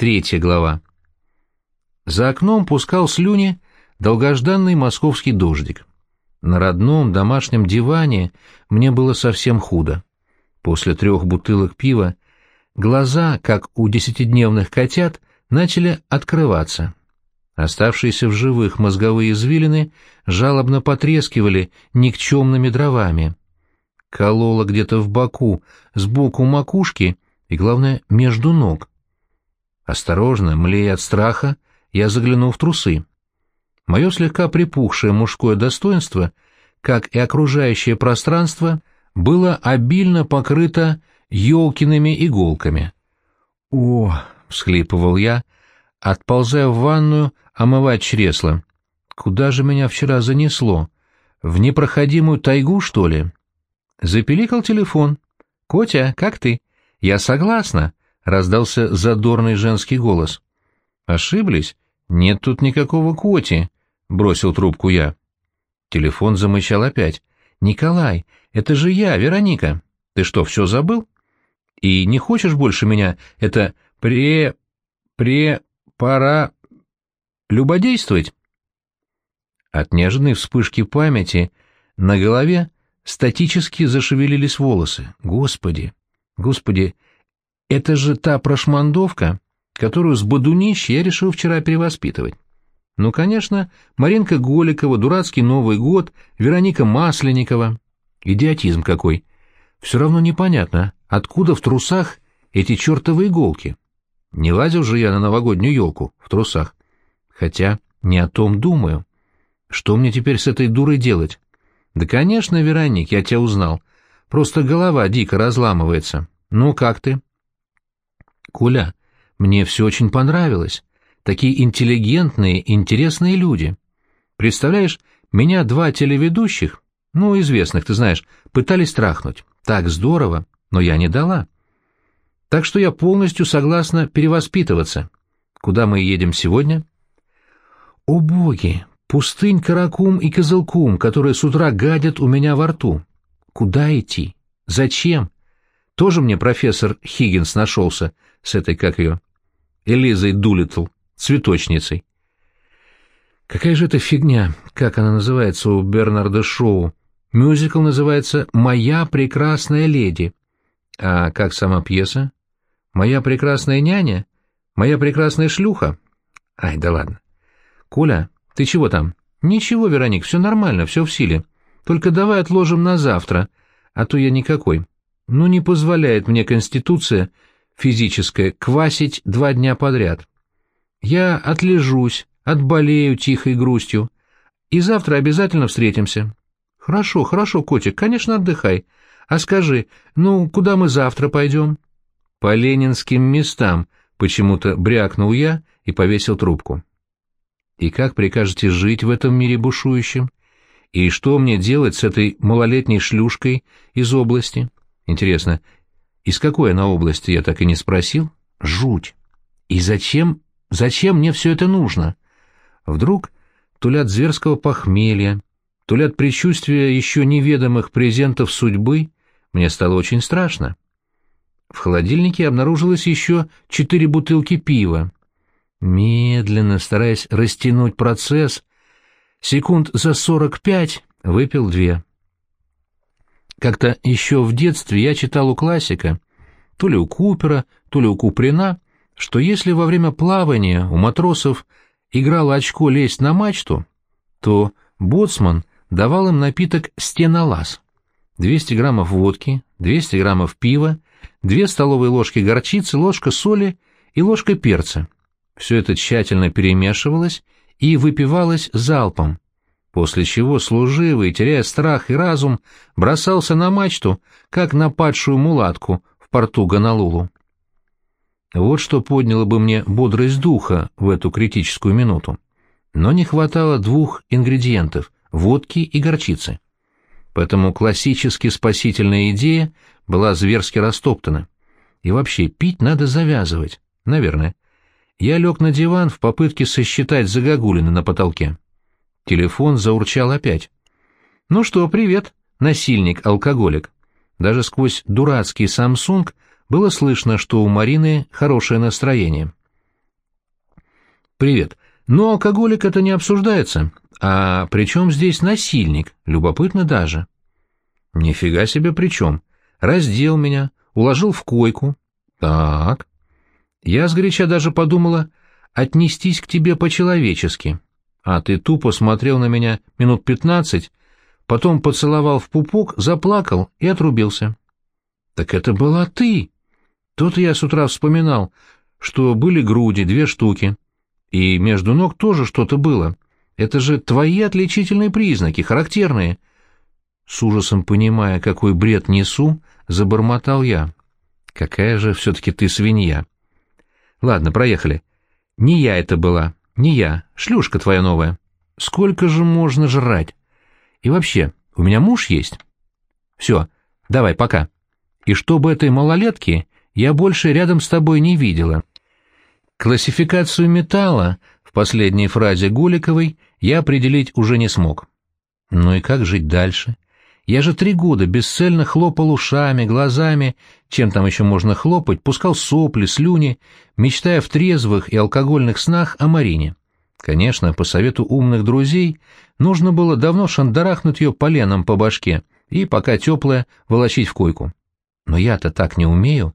Третья глава. За окном пускал слюни долгожданный московский дождик. На родном домашнем диване мне было совсем худо. После трех бутылок пива глаза, как у десятидневных котят, начали открываться. Оставшиеся в живых мозговые извилины жалобно потрескивали никчемными дровами. Кололо где-то в боку, сбоку макушки и, главное, между ног. Осторожно, млея от страха, я заглянул в трусы. Мое слегка припухшее мужское достоинство, как и окружающее пространство, было обильно покрыто елкиными иголками. «О!» — всхлипывал я, отползая в ванную омывать чресло. «Куда же меня вчера занесло? В непроходимую тайгу, что ли?» Запеликал телефон. «Котя, как ты?» «Я согласна», — раздался задорный женский голос. «Ошиблись? Нет тут никакого Коти», — бросил трубку я. Телефон замычал опять. «Николай, это же я, Вероника. Ты что, все забыл? И не хочешь больше меня это пре... пре... пора... любодействовать?» От неожиданной вспышки памяти на голове статически зашевелились волосы. Господи, господи, это же та прошмандовка, которую с бодунищ я решил вчера перевоспитывать. Ну, конечно, Маринка Голикова, дурацкий Новый год, Вероника Масленникова. Идиотизм какой. Все равно непонятно, откуда в трусах эти чертовы иголки. Не лазил же я на новогоднюю елку в трусах. Хотя не о том думаю. Что мне теперь с этой дурой делать? Да, конечно, Вероник, я тебя узнал. Просто голова дико разламывается. Ну, как ты? Куля, мне все очень понравилось. Такие интеллигентные, интересные люди. Представляешь, меня два телеведущих, ну, известных, ты знаешь, пытались трахнуть. Так здорово, но я не дала. Так что я полностью согласна перевоспитываться. Куда мы едем сегодня? О боги, Пустынь Каракум и Козылкум, которые с утра гадят у меня во рту. Куда идти? Зачем? Тоже мне профессор Хиггинс нашелся с этой, как ее, Элизой Дулитл, цветочницей. Какая же это фигня, как она называется у Бернарда Шоу? Мюзикл называется «Моя прекрасная леди». А как сама пьеса? «Моя прекрасная няня»? «Моя прекрасная шлюха»? Ай, да ладно. Коля, ты чего там? Ничего, Вероник, все нормально, все в силе. Только давай отложим на завтра, а то я никакой. Ну, не позволяет мне конституция физическая квасить два дня подряд. Я отлежусь, отболею тихой грустью, и завтра обязательно встретимся. Хорошо, хорошо, котик, конечно, отдыхай. А скажи, ну, куда мы завтра пойдем? По ленинским местам, почему-то брякнул я и повесил трубку. И как прикажете жить в этом мире бушующем? И что мне делать с этой малолетней шлюшкой из области? Интересно, из какой она области, я так и не спросил? Жуть! И зачем, зачем мне все это нужно? Вдруг то ли от зверского похмелья, то ли от предчувствия еще неведомых презентов судьбы, мне стало очень страшно. В холодильнике обнаружилось еще четыре бутылки пива, Медленно, стараясь растянуть процесс, секунд за сорок пять выпил две. Как-то еще в детстве я читал у классика, то ли у Купера, то ли у Куприна, что если во время плавания у матросов играло очко лезть на мачту, то боцман давал им напиток «стенолаз». 200 граммов водки, 200 граммов пива, 2 столовые ложки горчицы, ложка соли и ложка перца — все это тщательно перемешивалось и выпивалось залпом, после чего служивый, теряя страх и разум, бросался на мачту, как на падшую мулатку в порту Гонолулу. Вот что подняло бы мне бодрость духа в эту критическую минуту. Но не хватало двух ингредиентов — водки и горчицы. Поэтому классически спасительная идея была зверски растоптана. И вообще, пить надо завязывать, наверное. Я лег на диван в попытке сосчитать загогулины на потолке. Телефон заурчал опять. «Ну что, привет, насильник-алкоголик». Даже сквозь дурацкий Samsung было слышно, что у Марины хорошее настроение. Привет. Но алкоголик это не обсуждается. А при чем здесь насильник? Любопытно даже. Нифига себе при чем. Раздел меня, уложил в койку. Так. Я сгоряча даже подумала отнестись к тебе по-человечески. А ты тупо смотрел на меня минут пятнадцать, потом поцеловал в пупок, заплакал и отрубился. Так это была ты. Тут я с утра вспоминал, что были груди, две штуки, и между ног тоже что-то было. Это же твои отличительные признаки, характерные. С ужасом понимая, какой бред несу, забормотал я. Какая же все-таки ты свинья. Ладно, проехали. Не я это была, не я, шлюшка твоя новая. Сколько же можно жрать? И вообще, у меня муж есть. Все, давай, пока. И чтобы этой малолетки я больше рядом с тобой не видела. Классификацию металла в последней фразе Гуликовой я определить уже не смог. Ну и как жить дальше? Я же три года бесцельно хлопал ушами, глазами, чем там еще можно хлопать, пускал сопли, слюни, мечтая в трезвых и алкогольных снах о Марине. Конечно, по совету умных друзей, нужно было давно шандарахнуть ее поленом по башке и, пока теплая, волочить в койку. Но я-то так не умею.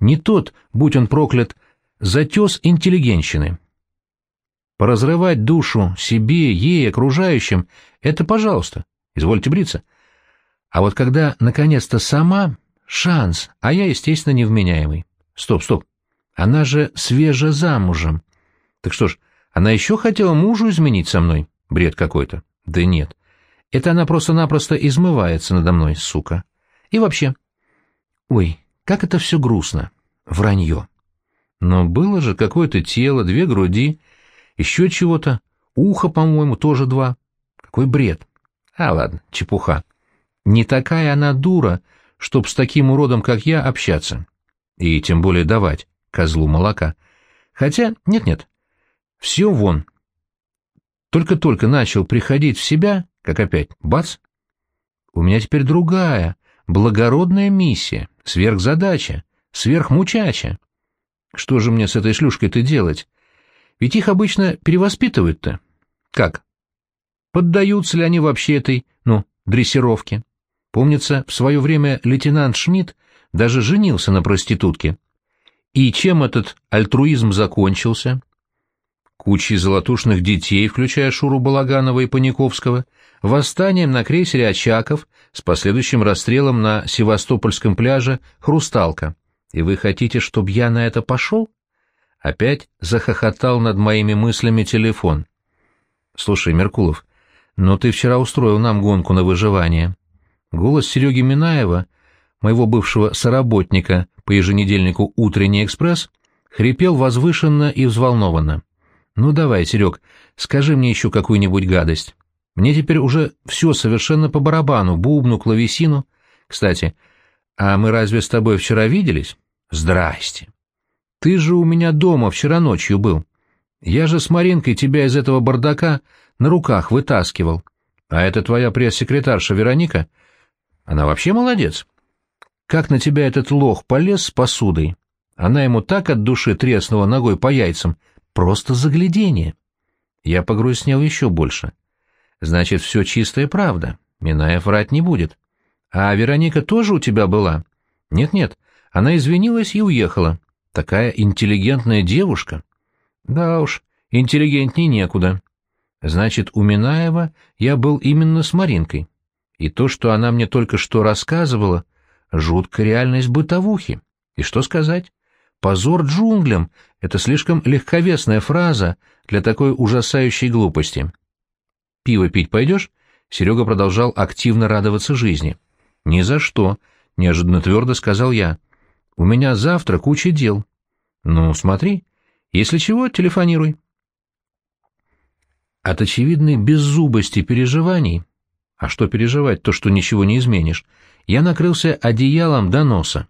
Не тот, будь он проклят, затес интеллигенщины. Поразрывать душу себе, ей, окружающим — это пожалуйста, извольте бриться. А вот когда, наконец-то, сама — шанс, а я, естественно, невменяемый. Стоп, стоп, она же свеже замужем. Так что ж, она еще хотела мужу изменить со мной? Бред какой-то. Да нет. Это она просто-напросто измывается надо мной, сука. И вообще. Ой, как это все грустно. Вранье. Но было же какое-то тело, две груди, еще чего-то, ухо, по-моему, тоже два. Какой бред. А ладно, чепуха. Не такая она дура, чтоб с таким уродом, как я, общаться. И тем более давать козлу молока. Хотя, нет-нет, все вон. Только-только начал приходить в себя, как опять, бац. У меня теперь другая, благородная миссия, сверхзадача, сверхмучача. Что же мне с этой шлюшкой-то делать? Ведь их обычно перевоспитывают-то. Как? Поддаются ли они вообще этой, ну, дрессировке? Помнится, в свое время лейтенант Шмидт даже женился на проститутке. И чем этот альтруизм закончился? Кучей золотушных детей, включая Шуру Балаганова и Паниковского, восстанием на крейсере «Очаков» с последующим расстрелом на Севастопольском пляже «Хрусталка». И вы хотите, чтобы я на это пошел? Опять захохотал над моими мыслями телефон. Слушай, Меркулов, но ты вчера устроил нам гонку на выживание. Голос Сереги Минаева, моего бывшего соработника по еженедельнику «Утренний экспресс», хрипел возвышенно и взволнованно. «Ну давай, Серег, скажи мне еще какую-нибудь гадость. Мне теперь уже все совершенно по барабану, бубну, клавесину. Кстати, а мы разве с тобой вчера виделись? Здрасте. Ты же у меня дома вчера ночью был. Я же с Маринкой тебя из этого бардака на руках вытаскивал. А это твоя пресс-секретарша Вероника? Она вообще молодец. Как на тебя этот лох полез с посудой? Она ему так от души треснула ногой по яйцам. Просто заглядение. Я погрустнел еще больше. Значит, все чистая правда. Минаев врать не будет. А Вероника тоже у тебя была? Нет-нет, она извинилась и уехала. Такая интеллигентная девушка. Да уж, интеллигентней некуда. Значит, у Минаева я был именно с Маринкой. И то, что она мне только что рассказывала, жуткая реальность бытовухи. И что сказать? Позор джунглям — это слишком легковесная фраза для такой ужасающей глупости. Пиво пить пойдешь? Серега продолжал активно радоваться жизни. «Ни за что», — неожиданно твердо сказал я. «У меня завтра куча дел». «Ну, смотри. Если чего, телефонируй». От очевидной беззубости переживаний, а что переживать, то, что ничего не изменишь, я накрылся одеялом до носа.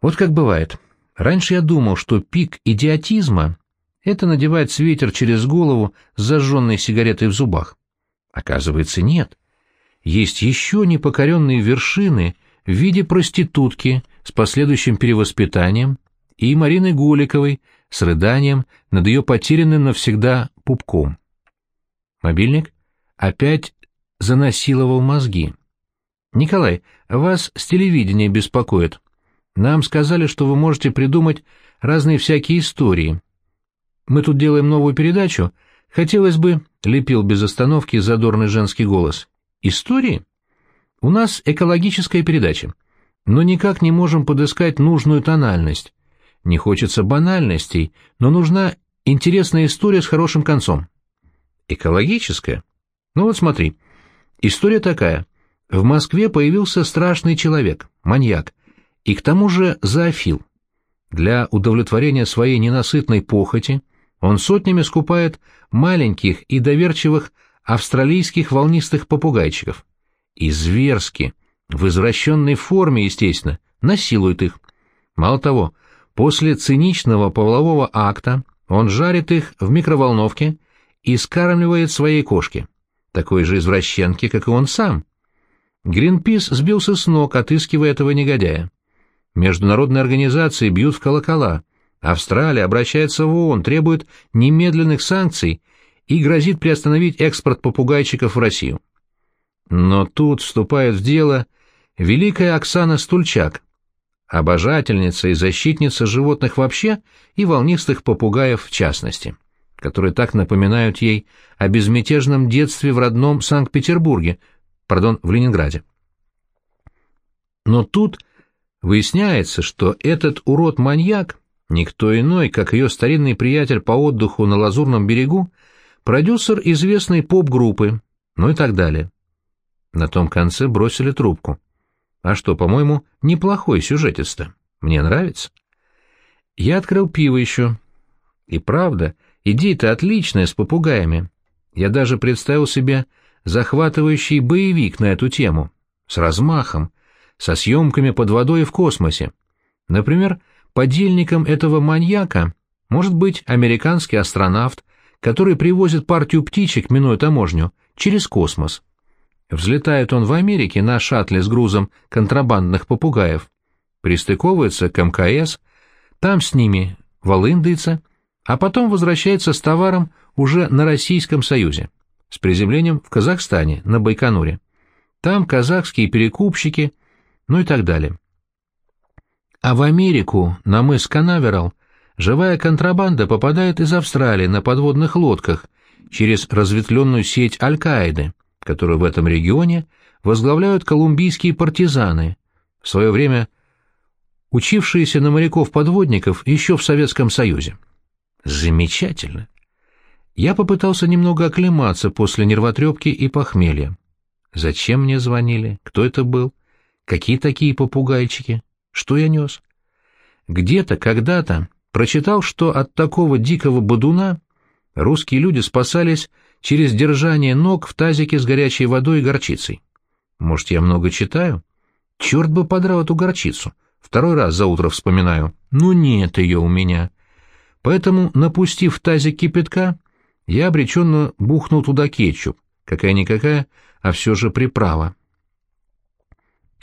Вот как бывает. Раньше я думал, что пик идиотизма — это надевать свитер через голову с зажженной сигаретой в зубах. Оказывается, нет есть еще непокоренные вершины в виде проститутки с последующим перевоспитанием и Марины Голиковой с рыданием над ее потерянным навсегда пупком. Мобильник опять занасиловал мозги. «Николай, вас с телевидения беспокоит. Нам сказали, что вы можете придумать разные всякие истории. Мы тут делаем новую передачу. Хотелось бы...» — лепил без остановки задорный женский голос. «Истории? У нас экологическая передача. Но никак не можем подыскать нужную тональность. Не хочется банальностей, но нужна интересная история с хорошим концом». «Экологическая? Ну вот смотри. История такая. В Москве появился страшный человек, маньяк, и к тому же зоофил. Для удовлетворения своей ненасытной похоти он сотнями скупает маленьких и доверчивых австралийских волнистых попугайчиков. И зверски, в извращенной форме, естественно, насилует их. Мало того, после циничного полового акта он жарит их в микроволновке и скармливает своей кошке, такой же извращенке, как и он сам. Гринпис сбился с ног, отыскивая этого негодяя. Международные организации бьют в колокола. Австралия обращается в ООН, требует немедленных санкций и грозит приостановить экспорт попугайчиков в Россию. Но тут вступает в дело великая Оксана Стульчак, обожательница и защитница животных вообще и волнистых попугаев в частности, которые так напоминают ей о безмятежном детстве в родном Санкт-Петербурге, пардон, в Ленинграде. Но тут выясняется, что этот урод-маньяк никто иной, как ее старинный приятель по отдыху на Лазурном берегу, продюсер известной поп-группы, ну и так далее. На том конце бросили трубку. А что, по-моему, неплохой сюжетисто. Мне нравится. Я открыл пиво еще. И правда, идея-то отличная с попугаями. Я даже представил себе захватывающий боевик на эту тему, с размахом, со съемками под водой и в космосе. Например, подельником этого маньяка может быть американский астронавт, который привозит партию птичек, минуя таможню, через космос. Взлетает он в Америке на шаттле с грузом контрабандных попугаев, пристыковывается к МКС, там с ними волындается, а потом возвращается с товаром уже на Российском Союзе с приземлением в Казахстане, на Байконуре. Там казахские перекупщики, ну и так далее. А в Америку, на мыс Канаверал, живая контрабанда попадает из Австралии на подводных лодках через разветвленную сеть Аль-Каиды, которую в этом регионе возглавляют колумбийские партизаны, в свое время учившиеся на моряков-подводников еще в Советском Союзе. Замечательно. Я попытался немного оклематься после нервотрепки и похмелья. Зачем мне звонили? Кто это был? Какие такие попугайчики? Что я нес? Где-то, когда-то прочитал, что от такого дикого бодуна русские люди спасались через держание ног в тазике с горячей водой и горчицей. Может, я много читаю? Черт бы подрал эту горчицу. Второй раз за утро вспоминаю. Ну нет ее у меня. Поэтому, напустив в тазик кипятка, я обреченно бухнул туда кетчуп, какая-никакая, а все же приправа.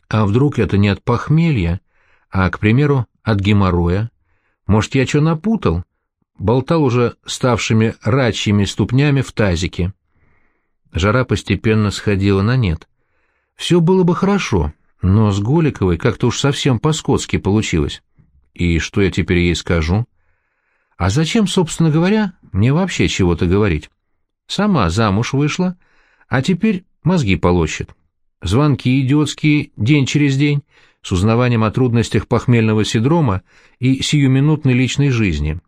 А вдруг это не от похмелья, а, к примеру, от геморроя? Может, я что напутал? Болтал уже ставшими рачьими ступнями в тазике. Жара постепенно сходила на нет. Все было бы хорошо, но с Голиковой как-то уж совсем по-скотски получилось. И что я теперь ей скажу? А зачем, собственно говоря, мне вообще чего-то говорить? Сама замуж вышла, а теперь мозги полощет. Звонки идиотские день через день, с узнаванием о трудностях похмельного синдрома и сиюминутной личной жизни.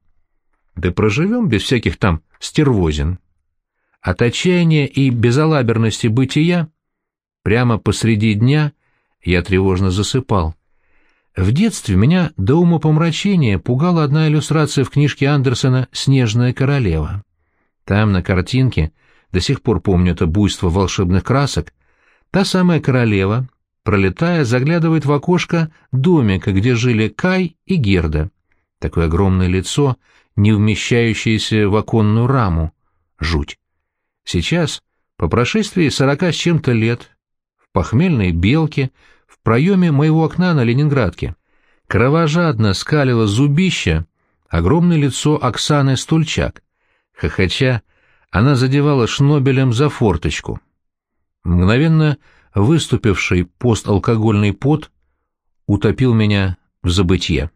Да проживем без всяких там стервозин. От отчаяния и безалаберности бытия прямо посреди дня я тревожно засыпал. В детстве меня до умопомрачения пугала одна иллюстрация в книжке Андерсона «Снежная королева». Там, на картинке, до сих пор помню это буйство волшебных красок, та самая королева, пролетая, заглядывает в окошко домика, где жили Кай и Герда. Такое огромное лицо, не вмещающееся в оконную раму. Жуть. Сейчас, по прошествии сорока с чем-то лет, в похмельной белке, проеме моего окна на Ленинградке. кровожадно скалило зубище огромное лицо Оксаны Стульчак. Хохоча, она задевала шнобелем за форточку. Мгновенно выступивший посталкогольный пот утопил меня в забытье.